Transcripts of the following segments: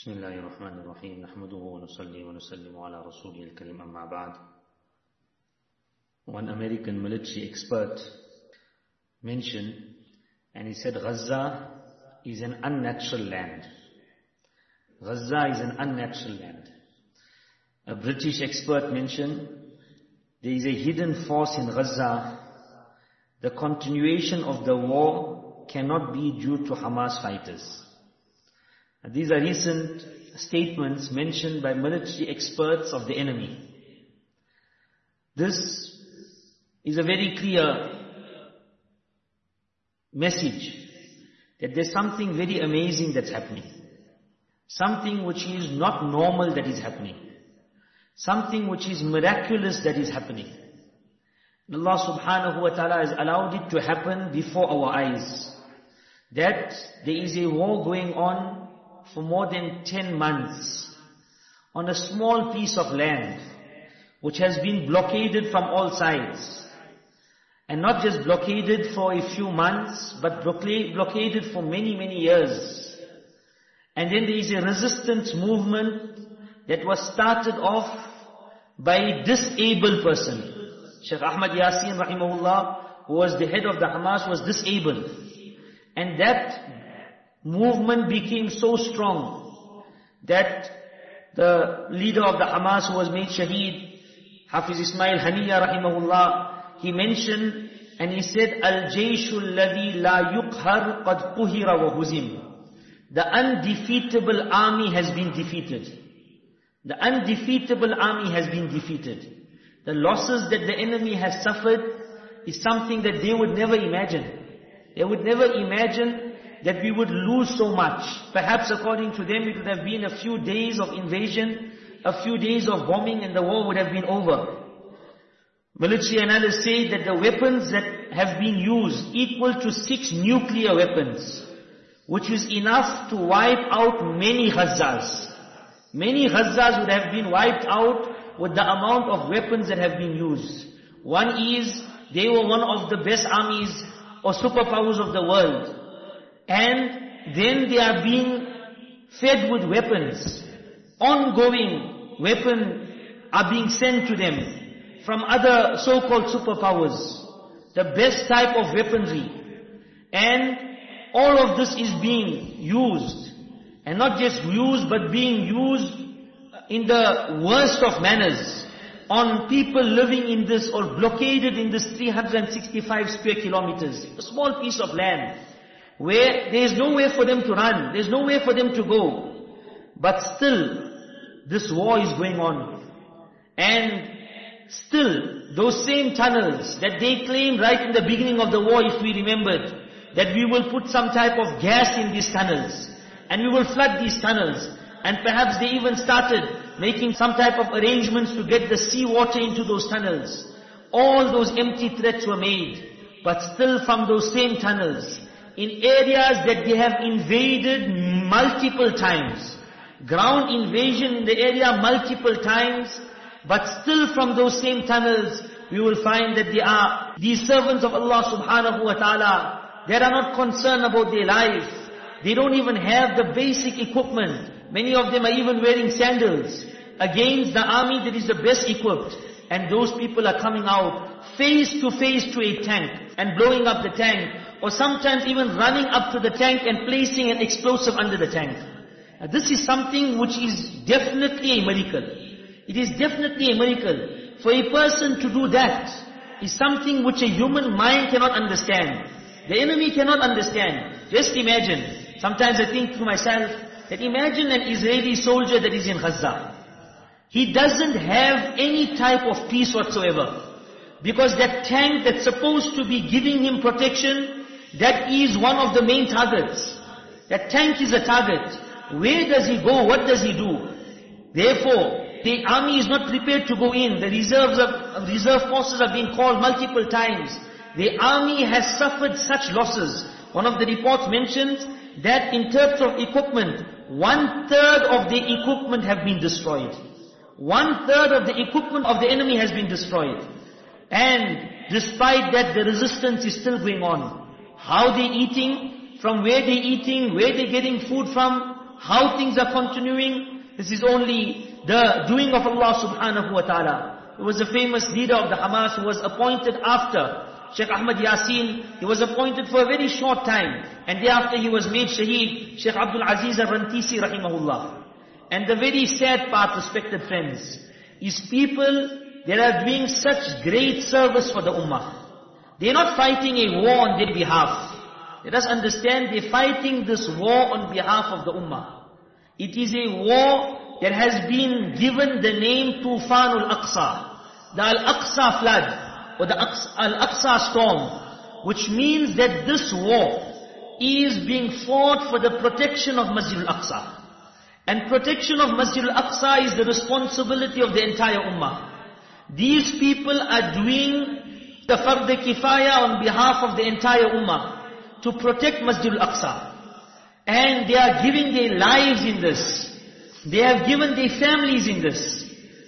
بسم الله الرحمن الرحيم نحمده ونصلي ونسلم على رسوله الكريم أما بعد One American military expert mentioned and he said Gaza is an unnatural land. Gaza is an unnatural land. A British expert mentioned there is a hidden force in Gaza. The continuation of the war cannot be due to Hamas fighters. These are recent statements mentioned by military experts of the enemy. This is a very clear message that there's something very amazing that's happening. Something which is not normal that is happening. Something which is miraculous that is happening. Allah subhanahu wa ta'ala has allowed it to happen before our eyes. That there is a war going on for more than 10 months on a small piece of land which has been blockaded from all sides. And not just blockaded for a few months, but blockaded for many, many years. And then there is a resistance movement that was started off by a disabled person. Sheikh Ahmad Yasin rahimahullah, who was the head of the Hamas, was disabled. And that movement became so strong that the leader of the Hamas who was made shaheed, Hafiz Ismail Haniya rahimahullah, he mentioned and he said, Al-Jayshu alladhi la yuqhar qad quhira wa huzim. The undefeatable army has been defeated. The undefeatable army has been defeated. The losses that the enemy has suffered is something that they would never imagine. They would never imagine that we would lose so much. Perhaps according to them it would have been a few days of invasion, a few days of bombing and the war would have been over. Military analysts say that the weapons that have been used equal to six nuclear weapons, which is enough to wipe out many Ghazzas. Many Ghazzas would have been wiped out with the amount of weapons that have been used. One is, they were one of the best armies or superpowers of the world. And then they are being fed with weapons. Ongoing weapon are being sent to them from other so-called superpowers. The best type of weaponry. And all of this is being used. And not just used, but being used in the worst of manners on people living in this or blockaded in this 365 square kilometers. A small piece of land where there is nowhere for them to run, there's nowhere for them to go. But still, this war is going on. And still, those same tunnels that they claimed right in the beginning of the war, if we remembered, that we will put some type of gas in these tunnels, and we will flood these tunnels, and perhaps they even started making some type of arrangements to get the seawater into those tunnels. All those empty threats were made, but still from those same tunnels, in areas that they have invaded multiple times, ground invasion in the area multiple times, but still from those same tunnels, we will find that they are these servants of Allah subhanahu wa ta'ala, they are not concerned about their life. They don't even have the basic equipment. Many of them are even wearing sandals. Against the army that is the best equipped. And those people are coming out face to face to a tank and blowing up the tank. Or sometimes even running up to the tank and placing an explosive under the tank. Now, this is something which is definitely a miracle. It is definitely a miracle. For a person to do that is something which a human mind cannot understand. The enemy cannot understand. Just imagine. Sometimes I think to myself that imagine an Israeli soldier that is in Gaza. He doesn't have any type of peace whatsoever. Because that tank that's supposed to be giving him protection, that is one of the main targets. That tank is a target. Where does he go? What does he do? Therefore, the army is not prepared to go in. The reserves of, reserve forces are being called multiple times. The army has suffered such losses. One of the reports mentions that in terms of equipment, one third of the equipment have been destroyed. One third of the equipment of the enemy has been destroyed. And despite that, the resistance is still going on. How they eating, from where they eating, where they getting food from, how things are continuing, this is only the doing of Allah subhanahu wa ta'ala. It was a famous leader of the Hamas who was appointed after Sheikh Ahmad Yasin. He was appointed for a very short time. And thereafter he was made Shaheed, Sheikh Abdul Aziz al-Rantisi rahimahullah. And the very sad part, respected friends, is people that are doing such great service for the ummah. They're not fighting a war on their behalf. Let us understand they're fighting this war on behalf of the ummah. It is a war that has been given the name Tufan al-Aqsa. The Al-Aqsa flood, or the Al-Aqsa storm, which means that this war is being fought for the protection of Masjid al-Aqsa. And protection of Masjid al-Aqsa is the responsibility of the entire ummah. These people are doing the fard kifaya on behalf of the entire ummah to protect Masjid al-Aqsa. And they are giving their lives in this. They have given their families in this.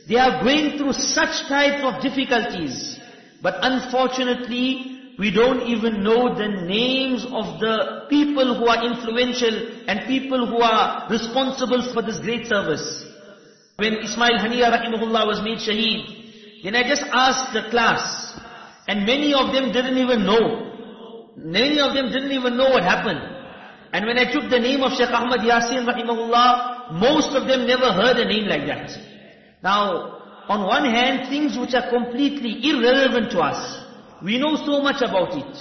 They are going through such type of difficulties. But unfortunately, we don't even know the names of the people who are influential and people who are responsible for this great service. When Ismail Haniya rahimahullah was made shaheed, then I just asked the class, and many of them didn't even know. Many of them didn't even know what happened. And when I took the name of Sheikh Ahmad Yasin rahimahullah, most of them never heard a name like that. Now, on one hand, things which are completely irrelevant to us, we know so much about it.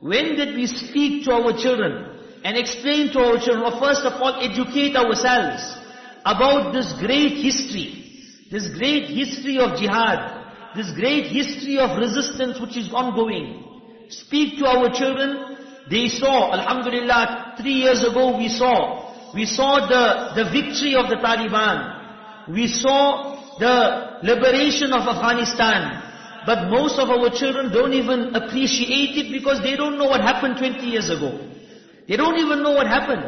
When did we speak to our children and explain to our children, or first of all educate ourselves about this great history, this great history of jihad, this great history of resistance which is ongoing. Speak to our children, they saw, Alhamdulillah, three years ago we saw, we saw the, the victory of the Taliban. We saw the liberation of Afghanistan. But most of our children don't even appreciate it because they don't know what happened 20 years ago. They don't even know what happened.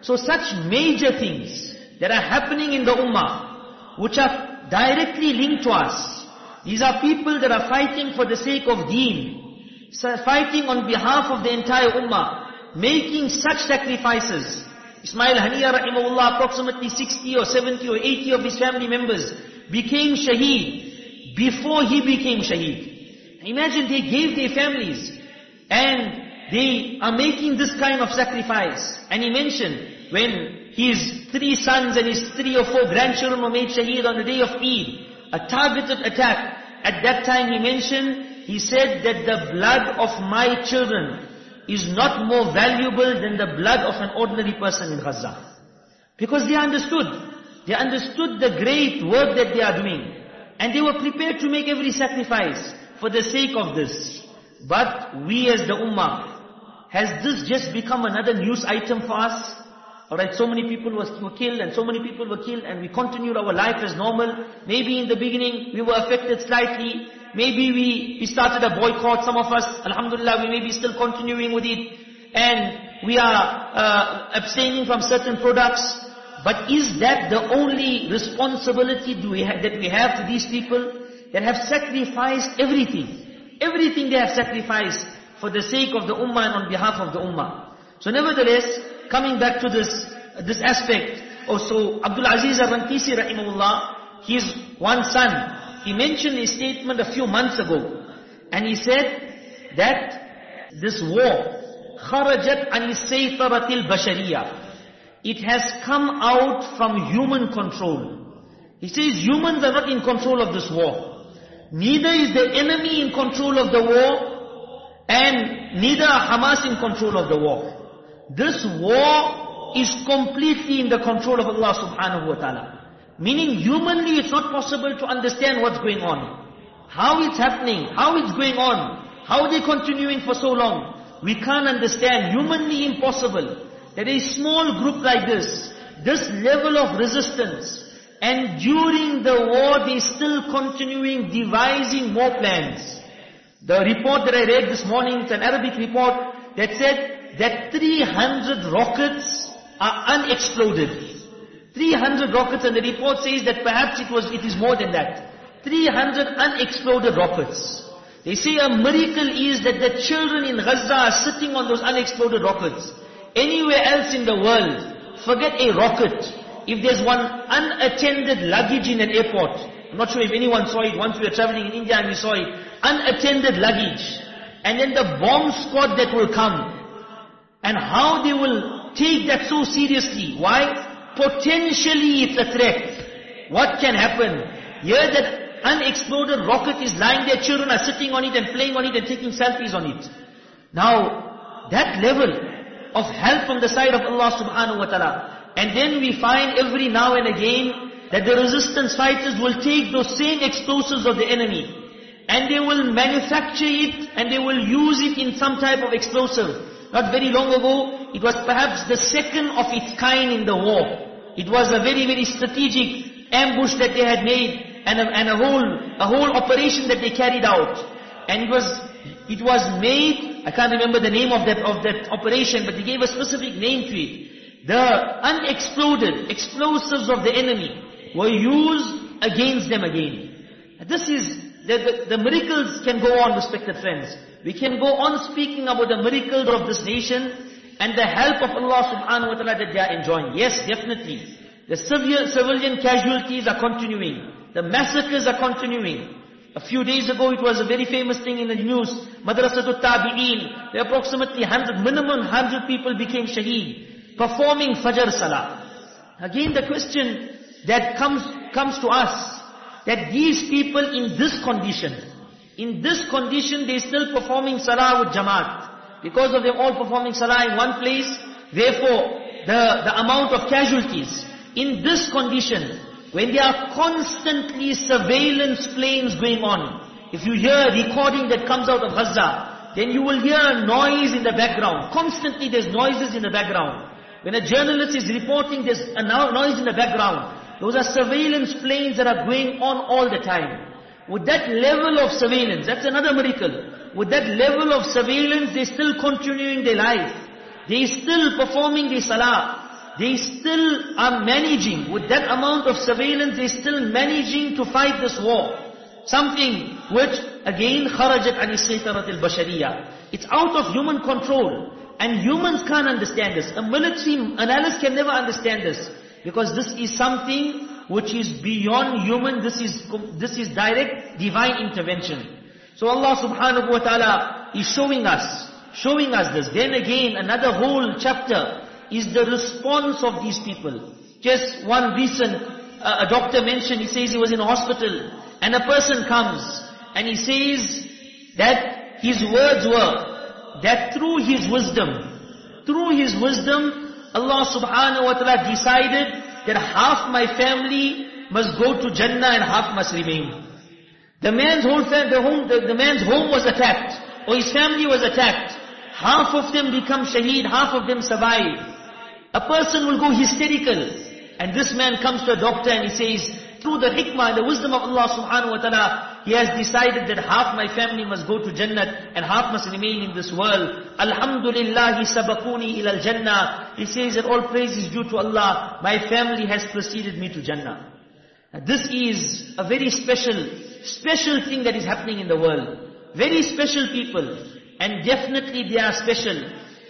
So such major things that are happening in the ummah, which are directly linked to us. These are people that are fighting for the sake of deen, fighting on behalf of the entire ummah, making such sacrifices. Ismail Haniya rahimahullah, approximately 60 or 70 or 80 of his family members became shaheed before he became shaheed. Imagine they gave their families and they are making this kind of sacrifice. And he mentioned when his three sons and his three or four grandchildren were made shaheed on the day of Eid, a targeted attack. At that time he mentioned, he said that the blood of my children is not more valuable than the blood of an ordinary person in Gaza. Because they understood. They understood the great work that they are doing. And they were prepared to make every sacrifice for the sake of this. But we as the ummah, has this just become another news item for us? Alright, so many people was, were killed and so many people were killed and we continued our life as normal. Maybe in the beginning we were affected slightly. Maybe we, we started a boycott, some of us, alhamdulillah, we may be still continuing with it. And we are uh, abstaining from certain products. But is that the only responsibility do we that we have to these people that have sacrificed everything? Everything they have sacrificed for the sake of the ummah and on behalf of the ummah. So nevertheless, coming back to this, this aspect. Also, Abdul Aziz al-Rantisi Rahimullah, his one son, he mentioned a statement a few months ago. And he said that this war, خرجت عن السيطرة البشرية. It has come out from human control. He says humans are not in control of this war. Neither is the enemy in control of the war and neither are Hamas in control of the war. This war is completely in the control of Allah subhanahu wa ta'ala. Meaning humanly it's not possible to understand what's going on. How it's happening, how it's going on, how they're continuing for so long. We can't understand, humanly impossible, that a small group like this, this level of resistance, and during the war they're still continuing devising more plans. The report that I read this morning, it's an Arabic report that said that 300 rockets are unexploded. 300 rockets and the report says that perhaps it was, it is more than that. 300 unexploded rockets. They say a miracle is that the children in Gaza are sitting on those unexploded rockets. Anywhere else in the world, forget a rocket. If there's one unattended luggage in an airport, I'm not sure if anyone saw it once we were traveling in India and we saw it, unattended luggage. And then the bomb squad that will come. And how they will take that so seriously. Why? Potentially it's a threat. What can happen? Here that unexploded rocket is lying there, children are sitting on it and playing on it and taking selfies on it. Now, that level of help from the side of Allah subhanahu wa ta'ala. And then we find every now and again that the resistance fighters will take those same explosives of the enemy and they will manufacture it and they will use it in some type of explosive. Not very long ago, it was perhaps the second of its kind in the war. It was a very, very strategic ambush that they had made and a, and a whole, a whole operation that they carried out. And it was, it was made, I can't remember the name of that, of that operation, but they gave a specific name to it. The unexploded explosives of the enemy were used against them again. This is, the, the, the miracles can go on, respected friends. We can go on speaking about the miracles of this nation and the help of Allah subhanahu wa ta'ala that they are enjoying. Yes, definitely. The civil, civilian casualties are continuing. The massacres are continuing. A few days ago it was a very famous thing in the news. Madrasatul Tabi'een. There approximately 100, minimum 100 people became shaheed. Performing Fajr Salah. Again the question that comes, comes to us. That these people in this condition, in this condition, they still performing salah with jamaat. Because of them all performing salah in one place, therefore, the, the amount of casualties. In this condition, when there are constantly surveillance planes going on, if you hear recording that comes out of Gaza, then you will hear a noise in the background. Constantly there's noises in the background. When a journalist is reporting, there's a noise in the background. Those are surveillance planes that are going on all the time. With that level of surveillance, that's another miracle. With that level of surveillance, they're still continuing their life. They're still performing the salah. They still are managing, with that amount of surveillance, they're still managing to fight this war. Something which, again, خرجت عن السيطرة البشرية. It's out of human control. And humans can't understand this. A military analyst can never understand this. Because this is something which is beyond human, this is, this is direct divine intervention. So Allah subhanahu wa ta'ala is showing us, showing us this. Then again, another whole chapter is the response of these people. Just one recent, uh, a doctor mentioned, he says he was in a hospital, and a person comes, and he says that his words were, that through his wisdom, through his wisdom, Allah subhanahu wa ta'ala decided that half my family must go to Jannah and half must remain. The man's whole fam- the, home, the, the man's home was attacked, or his family was attacked. Half of them become shaheed, half of them survive. A person will go hysterical. And this man comes to a doctor and he says, through the hikmah and the wisdom of Allah subhanahu wa ta'ala, he has decided that half my family must go to Jannah and half must remain in this world. Alhamdulillah, sabakuni ilal Jannah. He says that all praise is due to Allah. My family has preceded me to Jannah. This is a very special, special thing that is happening in the world. Very special people. And definitely they are special.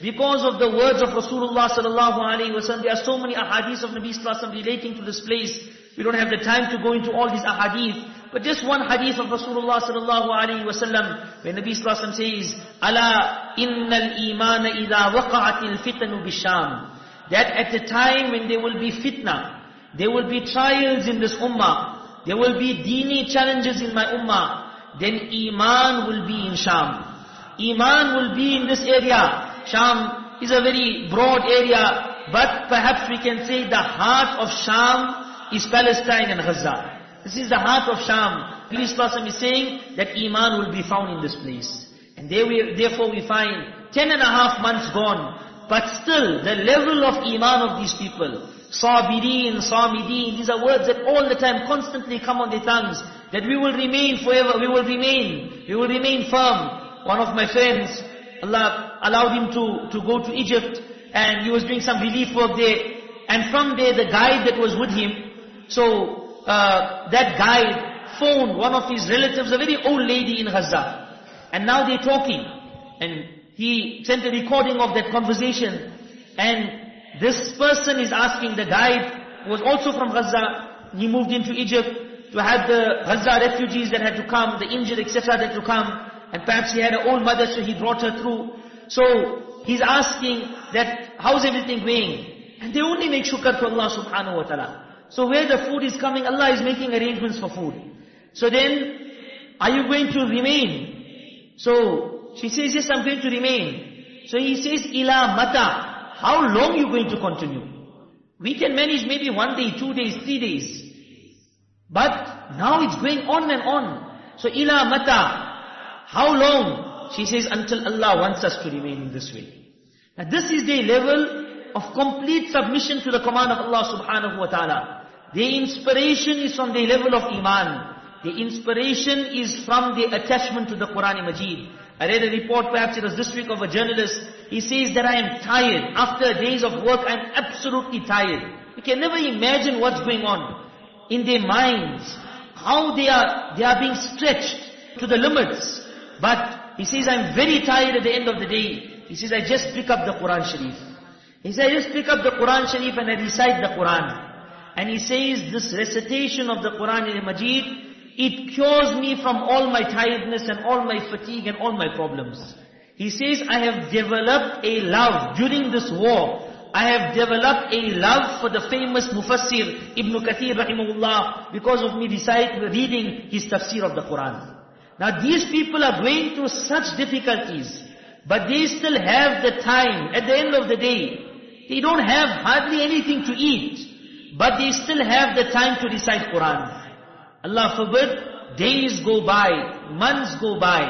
Because of the words of Rasulullah sallallahu alaihi wasallam, there are so many ahadith of Nabi sallallahu relating to this place. We don't have the time to go into all these ahadith. But just one hadith of Rasulullah sallallahu alaihi wasallam, when Nabi sallallahu says, "Ala innal iman idha waqa'atil fitanu bisham." That at the time when there will be fitna, there will be trials in this ummah, there will be dini challenges in my ummah, then iman will be in Sham. Iman will be in this area. Sham is a very broad area, but perhaps we can say the heart of Sham is Palestine and Gaza. This is the heart of Sham. Nabi is saying that Iman will be found in this place. And there we, therefore we find ten and a half months gone, but still the level of Iman of these people, Sabirin, Samidin, these are words that all the time constantly come on their tongues, that we will remain forever, we will remain, we will remain firm. One of my friends, Allah allowed him to, to go to Egypt, and he was doing some relief work there, and from there the guide that was with him, so uh, that guide phoned one of his relatives, a very old lady in Gaza, and now they're talking, and he sent a recording of that conversation, and this person is asking the guide, who was also from Gaza, he moved into Egypt to have the Gaza refugees that had to come, the injured, etc. that to come, and perhaps he had an old mother, so he brought her through. So he's asking that, how's everything going? And they only make shukr to Allah subhanahu wa ta'ala. So where the food is coming, Allah is making arrangements for food. So then, are you going to remain? So she says, yes, I'm going to remain. So he says, ila mata. How long you going to continue? We can manage maybe one day, two days, three days. But now it's going on and on. So ila mata. How long? She says, until Allah wants us to remain in this way. Now this is the level of complete submission to the command of Allah subhanahu wa ta'ala. The inspiration is from the level of iman. The inspiration is from the attachment to the Quran Majid. I read a report, perhaps it was this week, of a journalist. He says that I am tired. After days of work, I am absolutely tired. You can never imagine what's going on in their minds. How they are, they are being stretched to the limits. But he says, I'm very tired at the end of the day. He says, I just pick up the Quran Sharif. He said, just pick up the Quran Sharif and I recite the Quran. And he says, this recitation of the Quran in the Majid, it cures me from all my tiredness and all my fatigue and all my problems. He says, I have developed a love during this war. I have developed a love for the famous Mufassir Ibn Kathir rahimahullah because of me reading his tafsir of the Quran. Now these people are going through such difficulties, but they still have the time at the end of the day they don't have hardly anything to eat, but they still have the time to recite Quran. Allah forbid, days go by, months go by,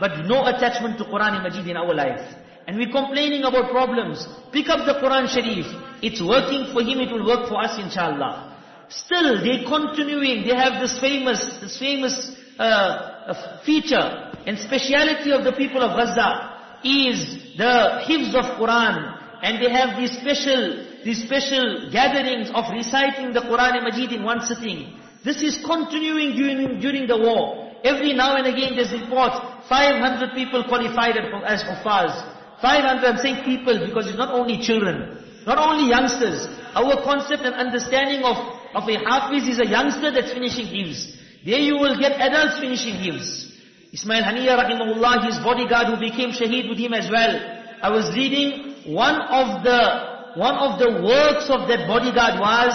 but no attachment to Quran and Majid in our life. And we're complaining about problems. Pick up the Quran Sharif. It's working for him, it will work for us inshallah. Still, they're continuing, they have this famous, this famous uh, feature and speciality of the people of Gaza is the hifz of Quran, and they have these special, these special gatherings of reciting the Quran and Majid in one sitting. This is continuing during, during the war. Every now and again there's reports, 500 people qualified as Hufaz. 500, I'm saying people because it's not only children, not only youngsters. Our concept and understanding of, of a Hafiz is a youngster that's finishing hifz. There you will get adults finishing hifz. Ismail Haniya rahimahullah, his bodyguard who became shaheed with him as well. I was reading one of the, one of the works of that bodyguard was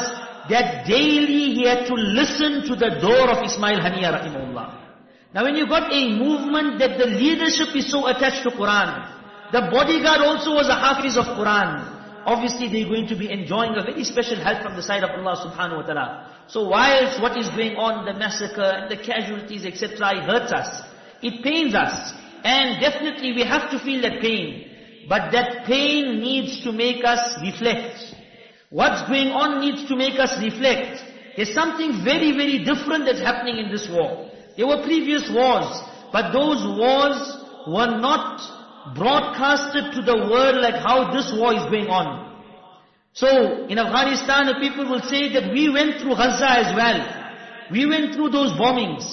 that daily he had to listen to the door of Ismail Haniya rahimahullah. Now when you got a movement that the leadership is so attached to Quran, the bodyguard also was a hafiz of Quran. Obviously they're going to be enjoying a very special help from the side of Allah subhanahu wa ta'ala. So whilst what is going on, the massacre and the casualties etc. hurts us. It pains us. And definitely we have to feel that pain. But that pain needs to make us reflect. What's going on needs to make us reflect. There's something very, very different that's happening in this war. There were previous wars, but those wars were not broadcasted to the world like how this war is going on. So, in Afghanistan, the people will say that we went through Gaza as well. We went through those bombings.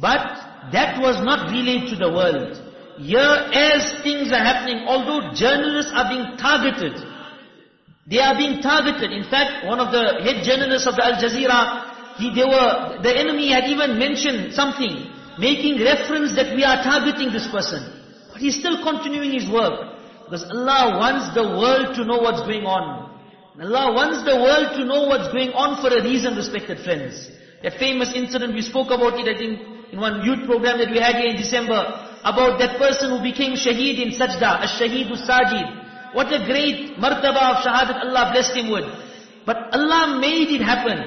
But that was not relayed to the world. Here, as things are happening, although journalists are being targeted, they are being targeted. In fact, one of the head journalists of the Al Jazeera, he, they were, the enemy had even mentioned something, making reference that we are targeting this person. But he's still continuing his work. Because Allah wants the world to know what's going on. Allah wants the world to know what's going on for a reason, respected friends. That famous incident, we spoke about it, I think, in one youth program that we had here in December about that person who became shaheed in sajda, ash-shaheedu sajid. What a great martaba of shahadat Allah blessed him with. But Allah made it happen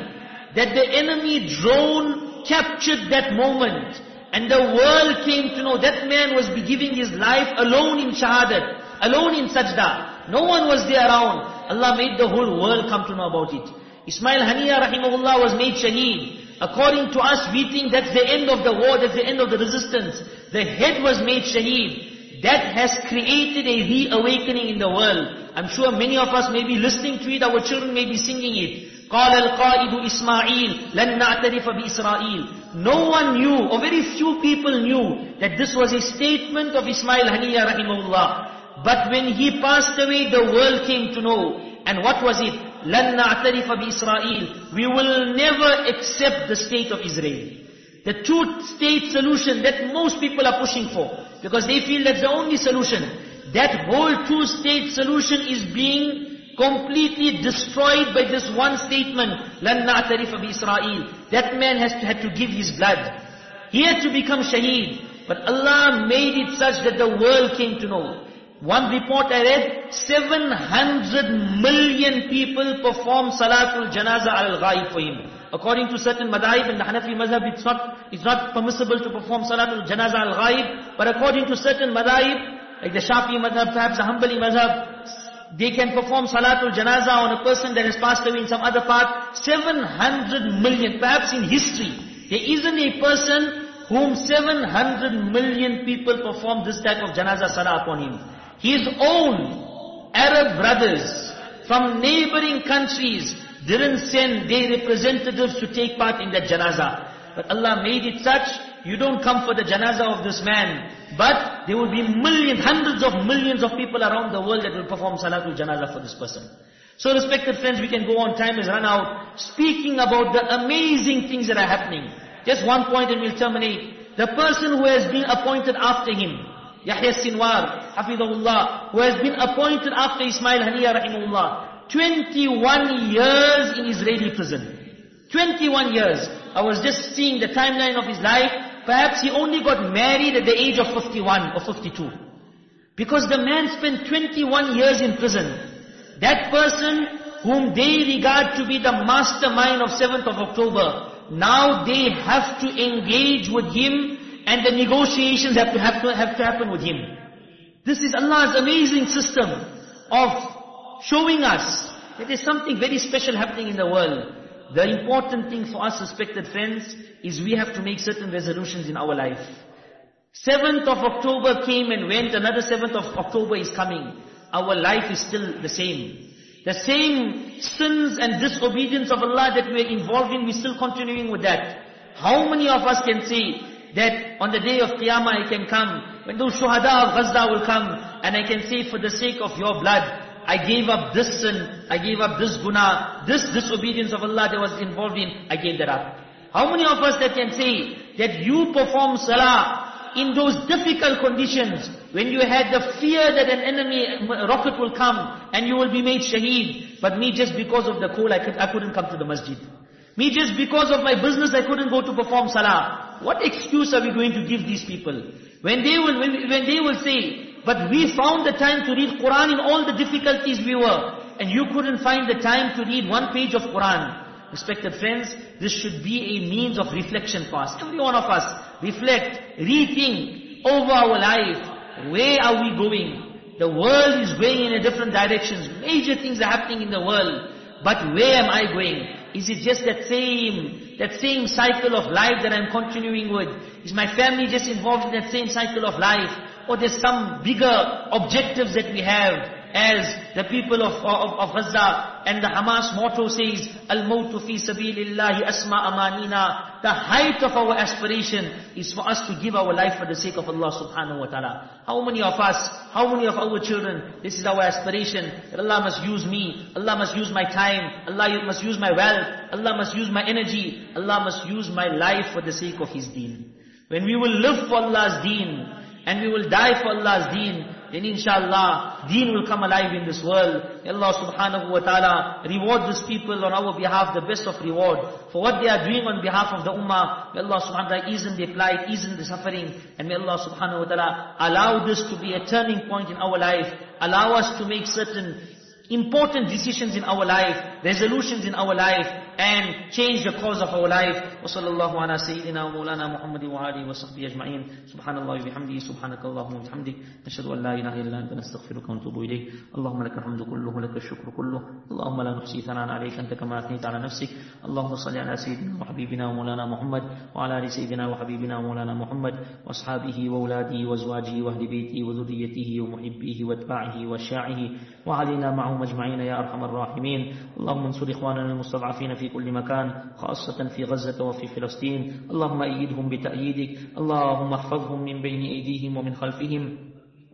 that the enemy drone captured that moment and the world came to know that man was giving his life alone in shahadat, alone in sajda. No one was there around. Allah made the whole world come to know about it. Ismail Haniya rahimahullah was made shaheed. According to us, we think that's the end of the war, that's the end of the resistance. The head was made shaheed. That has created a reawakening in the world. I'm sure many of us may be listening to it, our children may be singing it. قال القائد إسماعيل لن نعترف بإسرائيل No one knew, or very few people knew, that this was a statement of Ismail Haniya rahimahullah. But when he passed away, the world came to know. And what was it? لَن نَعْتَرِفَ بِإِسْرَائِيل We will never accept the state of Israel. The two-state solution that most people are pushing for. Because they feel that's the only solution. That whole two-state solution is being completely destroyed by this one statement. لَن نَعْتَرِفَ بِإِسْرَائِيل That man has to, had to give his blood. He had to become shaheed. But Allah made it such that the world came to know. One report I read, 700 million people perform Salatul Janaza al-Ghaib for him. According to certain madhaib in the Hanafi madhab, it's not, it's not permissible to perform Salatul Janaza al-Ghaib. But according to certain madhaib, like the Shafi madhab, perhaps the Hanbali madhab, they can perform Salatul Janaza on a person that has passed away in some other part. 700 million, perhaps in history, there isn't a person whom 700 million people perform this type of Janaza Salah upon him. His own Arab brothers from neighboring countries didn't send their representatives to take part in that janazah. But Allah made it such, you don't come for the janazah of this man, but there will be millions, hundreds of millions of people around the world that will perform salatul janazah for this person. So respected friends, we can go on, time has run out, speaking about the amazing things that are happening. Just one point and we'll terminate. The person who has been appointed after him, Yahya Sinwar, Hafidahullah, who has been appointed after Ismail Haniya Rahimullah, 21 years in Israeli prison. 21 years. I was just seeing the timeline of his life. Perhaps he only got married at the age of 51 or 52. Because the man spent 21 years in prison. That person whom they regard to be the mastermind of 7th of October, now they have to engage with him and the negotiations have to, have to, have to happen with him. This is Allah's amazing system of showing us that there's something very special happening in the world. The important thing for us, respected friends, is we have to make certain resolutions in our life. 7th of October came and went, another 7th of October is coming. Our life is still the same. The same sins and disobedience of Allah that we're involved in, we're still continuing with that. How many of us can say, that on the day of Qiyamah I can come, when those shuhada of Gaza will come, and I can say for the sake of your blood, I gave up this sin, I gave up this guna, this disobedience of Allah that was involved in, I gave that up. How many of us that can say that you perform salah in those difficult conditions, when you had the fear that an enemy rocket will come and you will be made shaheed, but me just because of the cold I, could, I couldn't come to the masjid. Me just because of my business I couldn't go to perform salah. What excuse are we going to give these people? When they will, when, when they will say, but we found the time to read Quran in all the difficulties we were, and you couldn't find the time to read one page of Quran. Respected friends, this should be a means of reflection for us. Every one of us, reflect, rethink over our life. Where are we going? The world is going in a different directions. Major things are happening in the world. But where am I going? Is it just that same, that same cycle of life that I'm continuing with? Is my family just involved in that same cycle of life? Or there's some bigger objectives that we have as the people of, of, of Gaza and the Hamas motto says, Al-Mawtu fi sabilillahi asma amanina. The height of our aspiration is for us to give our life for the sake of Allah subhanahu wa ta'ala. How many of us, how many of our children, this is our aspiration, that Allah must use me, Allah must use my time, Allah must use my wealth, Allah must use my energy, Allah must use my life for the sake of His deen. When we will live for Allah's deen, and we will die for Allah's deen, then inshallah, deen will come alive in this world. Allah subhanahu wa ta'ala reward these people on our behalf the best of reward for what they are doing on behalf of the ummah. May Allah subhanahu wa ta'ala ease in the plight, ease in the suffering. And may Allah subhanahu wa ta'ala allow this to be a turning point in our life. Allow us to make certain important decisions in our life, resolutions in our life, and change the course of our life. وصلى الله على سيدنا ومولانا محمد وآله وصحبه أجمعين سبحان الله وبحمده سبحانك اللهم وبحمدك نشهد أن لا إله إلا أنت نستغفرك ونتوب إليك اللهم لك الحمد كله لك الشكر كله اللهم لا نحصي ثناء عليك أنت كما أثنيت على نفسك اللهم صل على سيدنا وحبيبنا ومولانا محمد وعلى آل سيدنا وحبيبنا ومولانا محمد وأصحابه وأولاده وأزواجه وأهل بيته وذريته ومحبيه واتباعه وشاعه وعلينا معهم أجمعين يا أرحم الراحمين اللهم انصر إخواننا المستضعفين في كل مكان خاصة في غزة وفي فلسطين. اللهم أيدهم بتأييدك. اللهم احفظهم من بين أيديهم ومن خلفهم.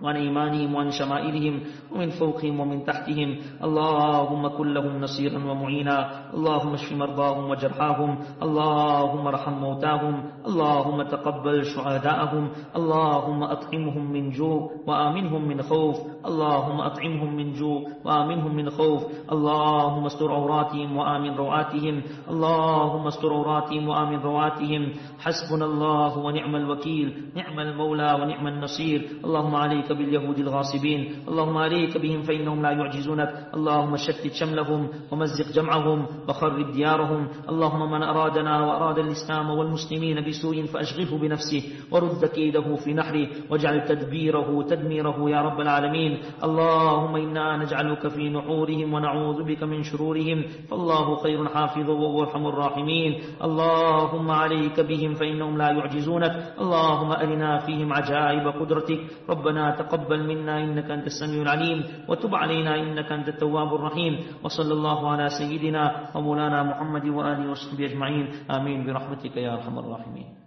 وعن إيمانهم وعن شمائلهم ومن فوقهم ومن تحتهم. اللهم كن لهم نصيرا ومعينا. اللهم اشف مرضاهم وجرحاهم. اللهم ارحم موتاهم. اللهم تقبل شهداءهم. اللهم أطعمهم من جوع وآمنهم من خوف. اللهم أطعمهم من جوع وآمنهم من خوف. اللهم استر عوراتهم وآمن روآتهم. اللهم استر عوراتهم وآمن روآتهم. حسبنا الله ونعم الوكيل. نعم المولى ونعم النصير. اللهم عليك باليهود الغاصبين. اللهم عليك بهم فإنهم لا يعجزونك. اللهم شتت شملهم ومزق جمعهم وخرب ديارهم. اللهم من أرادنا وأراد الإسلام والمسلمين بسوء فأشغله بنفسه ورد كيده في نحره واجعل تدبيره تدميره يا رب العالمين. اللهم إنا نجعلك في نحورهم ونعوذ بك من شرورهم. فالله خير حافظ وهو أرحم الراحمين. اللهم عليك بهم فإنهم لا يعجزونك. اللهم أرنا فيهم عجائب قدرتك. ربنا تقبل منا إنك أنت السميع العليم وتب علينا إنك أنت التواب الرحيم. وصلى الله على سيدنا ومولانا محمد وآله وصحبه أجمعين. آمين برحمتك يا أرحم الراحمين.